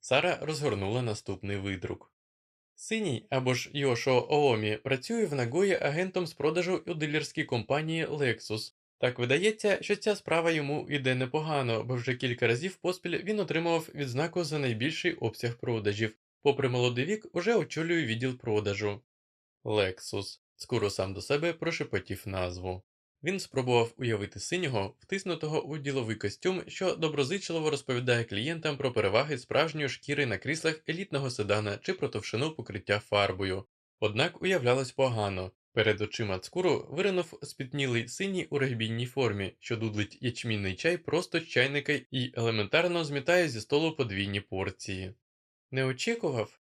Сара розгорнула наступний видрук. Синій або ж Йошо Оомі працює в Нагої агентом з продажу у дилерській компанії Lexus. Так видається, що ця справа йому йде непогано, бо вже кілька разів поспіль він отримував відзнаку за найбільший обсяг продажів. Попри молодий вік, уже очолює відділ продажу. Lexus. Скоро сам до себе прошепотів назву. Він спробував уявити синього, втиснутого у діловий костюм, що доброзичливо розповідає клієнтам про переваги справжньої шкіри на кріслах елітного седана чи про товщину покриття фарбою. Однак уявлялось погано. Перед очима цкуру виринув спітнілий синій у регбійній формі, що дудлить ячмінний чай просто з чайника і елементарно змітає зі столу подвійні порції. Не очікував?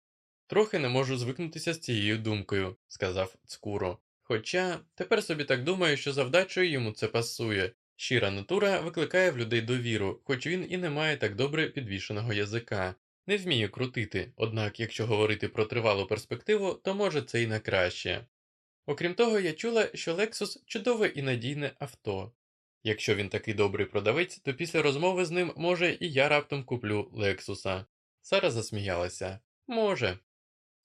Трохи не можу звикнутися з цією думкою, сказав цкуро. Хоча тепер собі так думаю, що завдачою йому це пасує. Щира натура викликає в людей довіру, хоч він і не має так добре підвішеного язика. Не вміє крутити, однак, якщо говорити про тривалу перспективу, то може це й на краще. Окрім того, я чула, що Lexus чудове і надійне авто. Якщо він такий добрий продавець, то після розмови з ним, може, і я раптом куплю Лексуса. Сара засміялася. Може.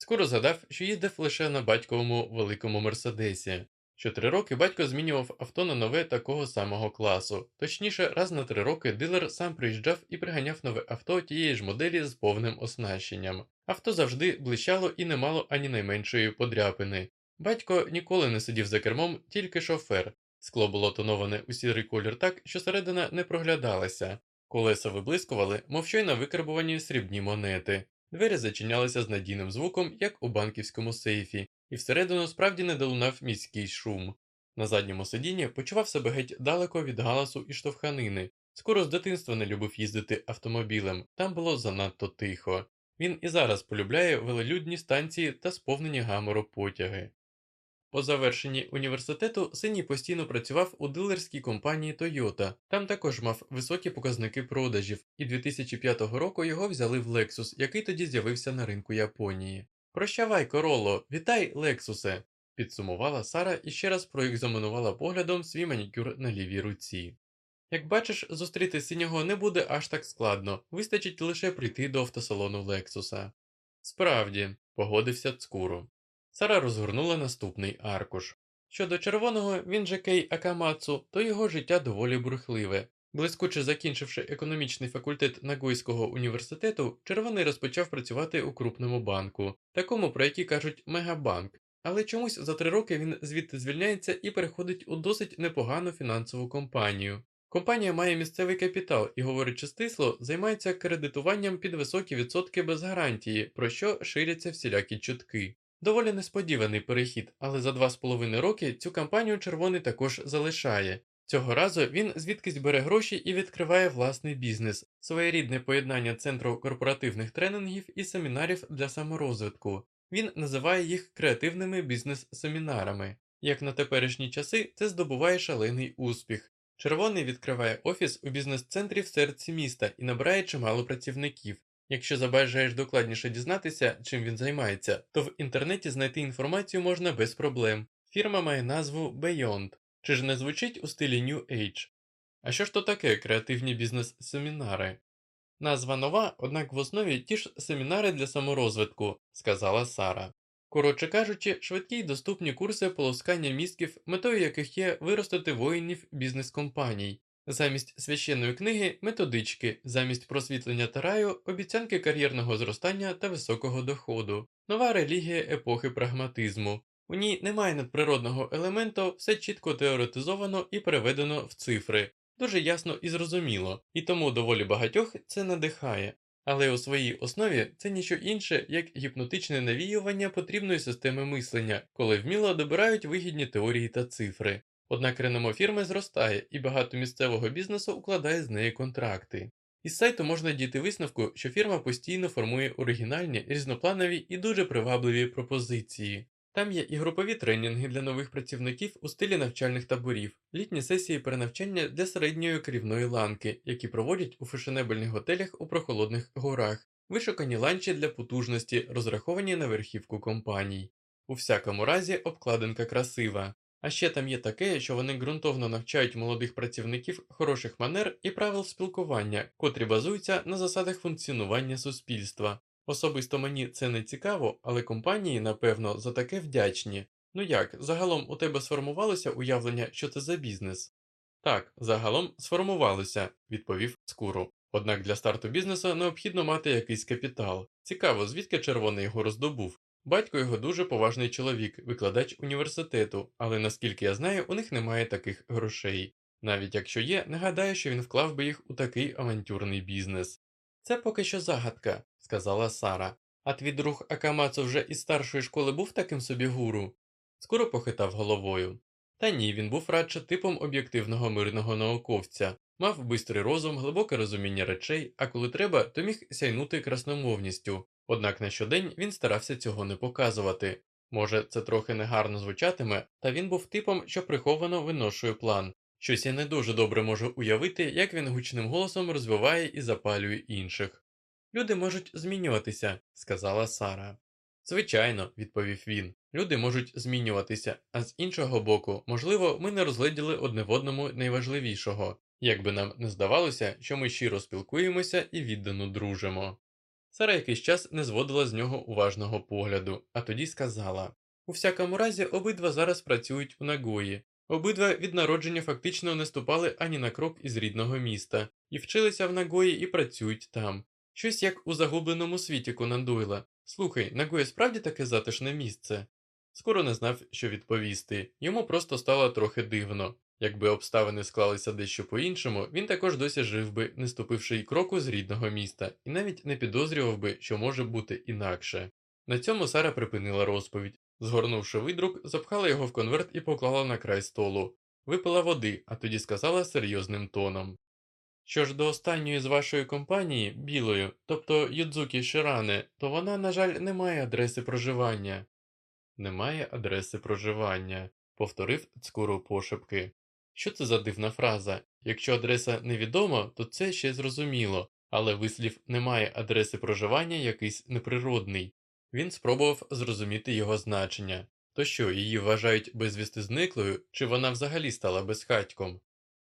Скоро згадав, що їздив лише на батьковому великому мерседесі. Що три роки батько змінював авто на нове такого самого класу. Точніше, раз на три роки дилер сам приїжджав і приганяв нове авто тієї ж моделі з повним оснащенням. Авто завжди блищало і не мало ані найменшої подряпини. Батько ніколи не сидів за кермом, тільки шофер. Скло було тоноване у сірий колір так, що середина не проглядалася. Колеса виблискували, мов щойно викарбувані срібні монети. Двері зачинялися з надійним звуком, як у банківському сейфі, і всередину справді не долунав міський шум. На задньому сидінні почував себе геть далеко від галасу і штовханини. Скоро з дитинства не любив їздити автомобілем, там було занадто тихо. Він і зараз полюбляє велелюдні станції та сповнені гамору потяги. По завершенні університету синій постійно працював у дилерській компанії Toyota, там також мав високі показники продажів, і 2005 року його взяли в Lexus, який тоді з'явився на ринку Японії. Прощавай, короло, вітай, Лексусе! підсумувала Сара і ще раз проекзаменувала поглядом свій манікюр на лівій руці. Як бачиш, зустріти синього не буде аж так складно, вистачить лише прийти до автосалону Лексуса. Справді, погодився Цкуру. Сара розгорнула наступний аркуш. Щодо червоного, він же Кей Акамацу, то його життя доволі бурхливе. Блискуче закінчивши економічний факультет Нагойського університету, червоний розпочав працювати у крупному банку, такому про який кажуть мегабанк, але чомусь за три роки він звідти звільняється і переходить у досить непогану фінансову компанію. Компанія має місцевий капітал і, говорячи стисло, займається кредитуванням під високі відсотки без гарантії, про що ширяться всілякі чутки. Доволі несподіваний перехід, але за два з половиною роки цю кампанію червоний також залишає. Цього разу він звідкись бере гроші і відкриває власний бізнес, своєрідне поєднання центру корпоративних тренінгів і семінарів для саморозвитку. Він називає їх креативними бізнес-семінарами. Як на теперішні часи, це здобуває шалений успіх. Червоний відкриває офіс у бізнес-центрі в серці міста і набирає чимало працівників. Якщо забажаєш докладніше дізнатися, чим він займається, то в інтернеті знайти інформацію можна без проблем. Фірма має назву Beyond. Чи ж не звучить у стилі New Age? А що ж то таке креативні бізнес-семінари? Назва нова, однак в основі ті ж семінари для саморозвитку, сказала Сара. Коротше кажучи, швидкі й доступні курси полоскання мізків, метою яких є виростити воїнів бізнес-компаній. Замість священної книги методички, замість просвітлення та раю, обіцянки кар'єрного зростання та високого доходу, нова релігія епохи прагматизму. У ній немає надприродного елементу, все чітко теоретизовано і переведено в цифри, дуже ясно і зрозуміло, і тому доволі багатьох це надихає. Але у своїй основі це ніщо інше, як гіпнотичне навіювання потрібної системи мислення, коли вміло добирають вигідні теорії та цифри. Однак реномо фірми зростає, і багато місцевого бізнесу укладає з неї контракти. Із сайту можна дійти висновку, що фірма постійно формує оригінальні, різнопланові і дуже привабливі пропозиції. Там є і групові тренінги для нових працівників у стилі навчальних таборів, літні сесії перенавчання для середньої керівної ланки, які проводять у фешенебельних готелях у прохолодних горах, вишукані ланчі для потужності, розраховані на верхівку компаній. У всякому разі, обкладинка красива. А ще там є таке, що вони ґрунтовно навчають молодих працівників хороших манер і правил спілкування, котрі базуються на засадах функціонування суспільства. Особисто мені це не цікаво, але компанії, напевно, за таке вдячні. Ну як, загалом у тебе сформувалося уявлення, що це за бізнес? Так, загалом сформувалося, відповів Скуру. Однак для старту бізнесу необхідно мати якийсь капітал. Цікаво, звідки червоний його роздобув. Батько його дуже поважний чоловік, викладач університету, але наскільки я знаю, у них немає таких грошей. Навіть якщо є, не гадаю, що він вклав би їх у такий авантюрний бізнес. Це поки що загадка, сказала Сара. А твій друг Акамацу вже із старшої школи був таким собі гуру? Скоро похитав головою. Та ні, він був радше типом об'єктивного мирного науковця, мав бистрий розум, глибоке розуміння речей, а коли треба, то міг сяйнути красномовністю. Однак на щодень він старався цього не показувати. Може, це трохи негарно звучатиме, та він був типом, що приховано виношує план. Щось я не дуже добре можу уявити, як він гучним голосом розвиває і запалює інших. Люди можуть змінюватися, сказала Сара. Звичайно, відповів він. Люди можуть змінюватися, а з іншого боку, можливо, ми не розгляділи одне в одному найважливішого, як би нам не здавалося, що ми щиро спілкуємося і віддано дружимо. Сара якийсь час не зводила з нього уважного погляду, а тоді сказала у всякому разі, обидва зараз працюють у Нагої. Обидва від народження фактично не ступали ані на крок із рідного міста, і вчилися в Нагої і працюють там. Щось як у загубленому світі Конан Дойла. Слухай, Нагоя справді таке затишне місце. Скоро не знав, що відповісти, йому просто стало трохи дивно. Якби обставини склалися дещо по-іншому, він також досі жив би, не ступивши й кроку з рідного міста, і навіть не підозрював би, що може бути інакше. На цьому Сара припинила розповідь. Згорнувши видрук, запхала його в конверт і поклала на край столу. Випила води, а тоді сказала серйозним тоном. Що ж до останньої з вашої компанії, білою, тобто Юдзукі Ширане, то вона, на жаль, не має адреси проживання. Немає адреси проживання, повторив Цкуру пошепки. Що це за дивна фраза? Якщо адреса невідома, то це ще зрозуміло, але вислів немає адреси проживання якийсь неприродний. Він спробував зрозуміти його значення. То що, її вважають безвісти зниклою, чи вона взагалі стала безхатьком?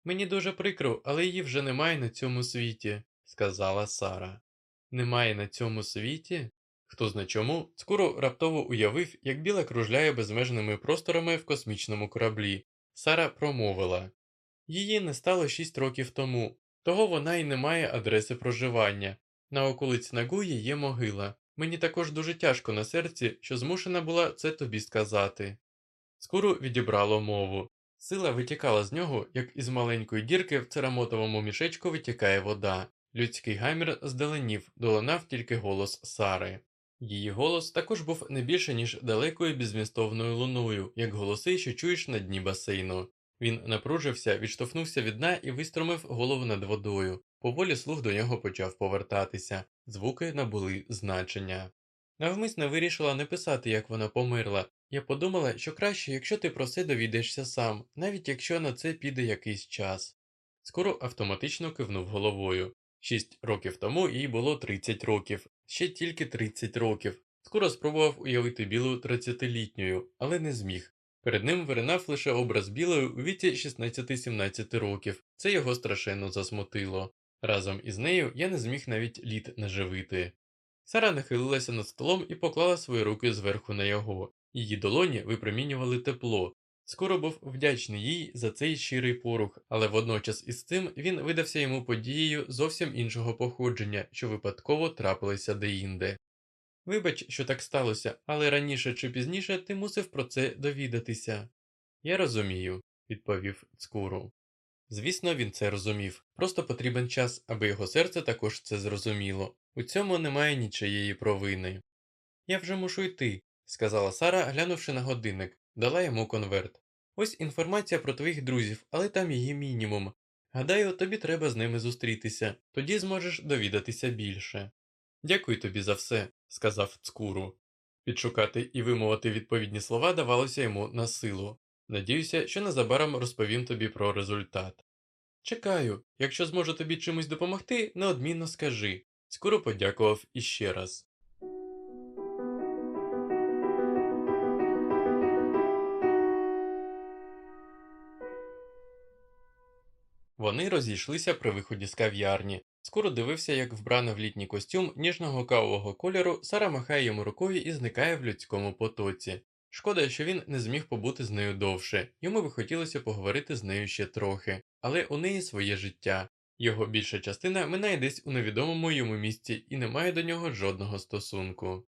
Мені дуже прикро, але її вже немає на цьому світі, сказала Сара. Немає на цьому світі? Хто зна чому, скоро раптово уявив, як біла кружляє безмежними просторами в космічному кораблі. Сара промовила Її не стало шість років тому, того вона й не має адреси проживання. На околиці Нагуї є могила. Мені також дуже тяжко на серці, що змушена була це тобі сказати. Скоро відібрало мову. Сила витікала з нього, як із маленької дірки в церамотовому мішечку витікає вода. Людський гамір здаленів, долинав тільки голос Сари. Її голос також був не більше, ніж далекою безмістовною луною, як голоси, що чуєш на дні басейну. Він напружився, відштовхнувся від дна і вистромив голову над водою. Поволі слух до нього почав повертатися, звуки набули значення. Навмисно вирішила не писати, як вона померла. Я подумала, що краще, якщо ти про це довідаєшся сам, навіть якщо на це піде якийсь час. Скоро автоматично кивнув головою. Шість років тому їй було 30 років, ще тільки 30 років. Скоро спробував уявити білу 30-літньою, але не зміг. Перед ним виринав лише образ білої у віці 16-17 років, це його страшенно засмутило. Разом із нею я не зміг навіть літ наживити. Сара нахилилася над столом і поклала свої руки зверху на його. Її долоні випромінювали тепло. Скоро був вдячний їй за цей щирий порух, але водночас із цим він видався йому подією зовсім іншого походження, що випадково трапилося деінде. Вибач, що так сталося, але раніше чи пізніше ти мусив про це довідатися. Я розумію, відповів Цкуру. Звісно, він це розумів, просто потрібен час, аби його серце також це зрозуміло. У цьому немає нічиєї провини. Я вже мушу йти, сказала Сара, глянувши на годинник, дала йому конверт. Ось інформація про твоїх друзів, але там її мінімум. Гадаю, тобі треба з ними зустрітися, тоді зможеш довідатися більше. Дякую тобі за все, сказав Цкуру. Підшукати і вимовити відповідні слова давалося йому на силу. Надіюся, що незабаром розповім тобі про результат. Чекаю, якщо зможу тобі чимось допомогти, неодмінно скажи. Скоро подякував іще раз. Вони розійшлися при виході з кав'ярні. Скоро дивився, як вбрана в літній костюм ніжного кавового кольору, Сара махає йому рукою і зникає в людському потоці. Шкода, що він не зміг побути з нею довше, йому би хотілося поговорити з нею ще трохи, але у неї своє життя. Його більша частина минає десь у невідомому йому місці і не має до нього жодного стосунку.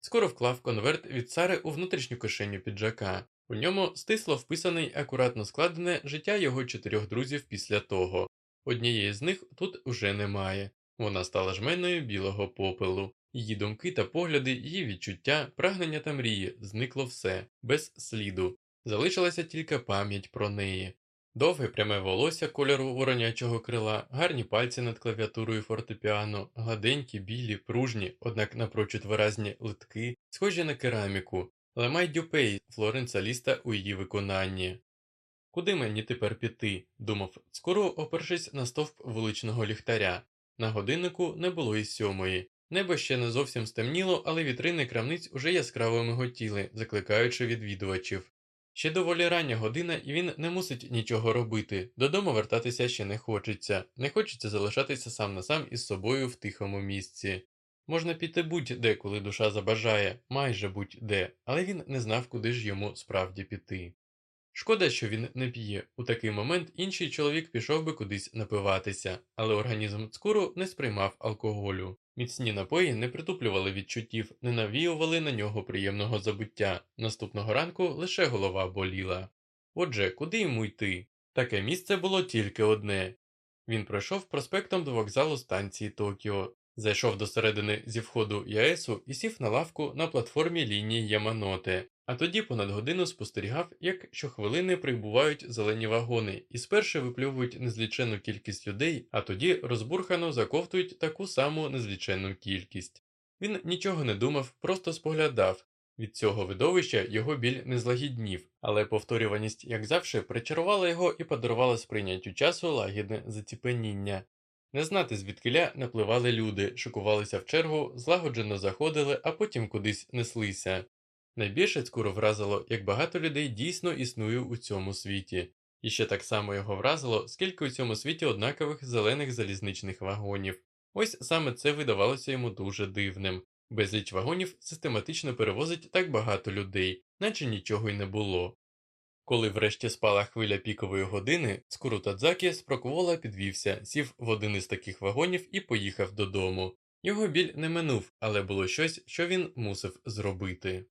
Скоро вклав конверт від Сари у внутрішню кишеню піджака. У ньому стисло вписаний акуратно складене життя його чотирьох друзів після того. Однієї з них тут уже немає. Вона стала жменою білого попелу. Її думки та погляди, її відчуття, прагнення та мрії зникло все, без сліду. Залишилася тільки пам'ять про неї. Довге пряме волосся кольору воронячого крила, гарні пальці над клавіатурою фортепіано, гладенькі, білі, пружні, однак напрочуд виразні литки, схожі на кераміку, Ламай Дюпей Флоренса Ліста у її виконанні. Куди мені тепер піти? думав, скоро опершись на стовп вуличного ліхтаря. На годиннику не було і сьомої. Небо ще не зовсім стемніло, але вітрини крамниць уже яскраво миготіли, закликаючи відвідувачів. Ще доволі рання година, і він не мусить нічого робити. Додому вертатися ще не хочеться, не хочеться залишатися сам на сам із собою в тихому місці. Можна піти будь-де, коли душа забажає, майже будь-де, але він не знав, куди ж йому справді піти. Шкода, що він не п'є. У такий момент інший чоловік пішов би кудись напиватися, але організм цкуру не сприймав алкоголю. Міцні напої не притуплювали відчуттів, не навіювали на нього приємного забуття. Наступного ранку лише голова боліла. Отже, куди йому йти? Таке місце було тільки одне. Він пройшов проспектом до вокзалу станції Токіо, зайшов до середини зі входу ЯЕСу і сів на лавку на платформі лінії Яманоте, а тоді понад годину спостерігав, як щохвилини прибувають зелені вагони і спершу випльовують незліченну кількість людей, а тоді розбурхано заковтують таку саму незліченну кількість. Він нічого не думав, просто споглядав. Від цього видовища його біль не злагіднів, але повторюваність, як завжди, причарувала його і подарувала сприйняттю часу лагідне заціпеніння. Не знати, звідкиля напливали люди, шикувалися в чергу, злагоджено заходили, а потім кудись неслися. Найбільше скоро вразило, як багато людей дійсно існує у цьому світі, і ще так само його вразило, скільки у цьому світі однакових зелених залізничних вагонів. Ось саме це видавалося йому дуже дивним. Безліч вагонів систематично перевозить так багато людей, наче нічого й не було. Коли врешті спала хвиля пікової години, Скурутадзакі спроквола підвівся, сів в один із таких вагонів і поїхав додому. Його біль не минув, але було щось, що він мусив зробити.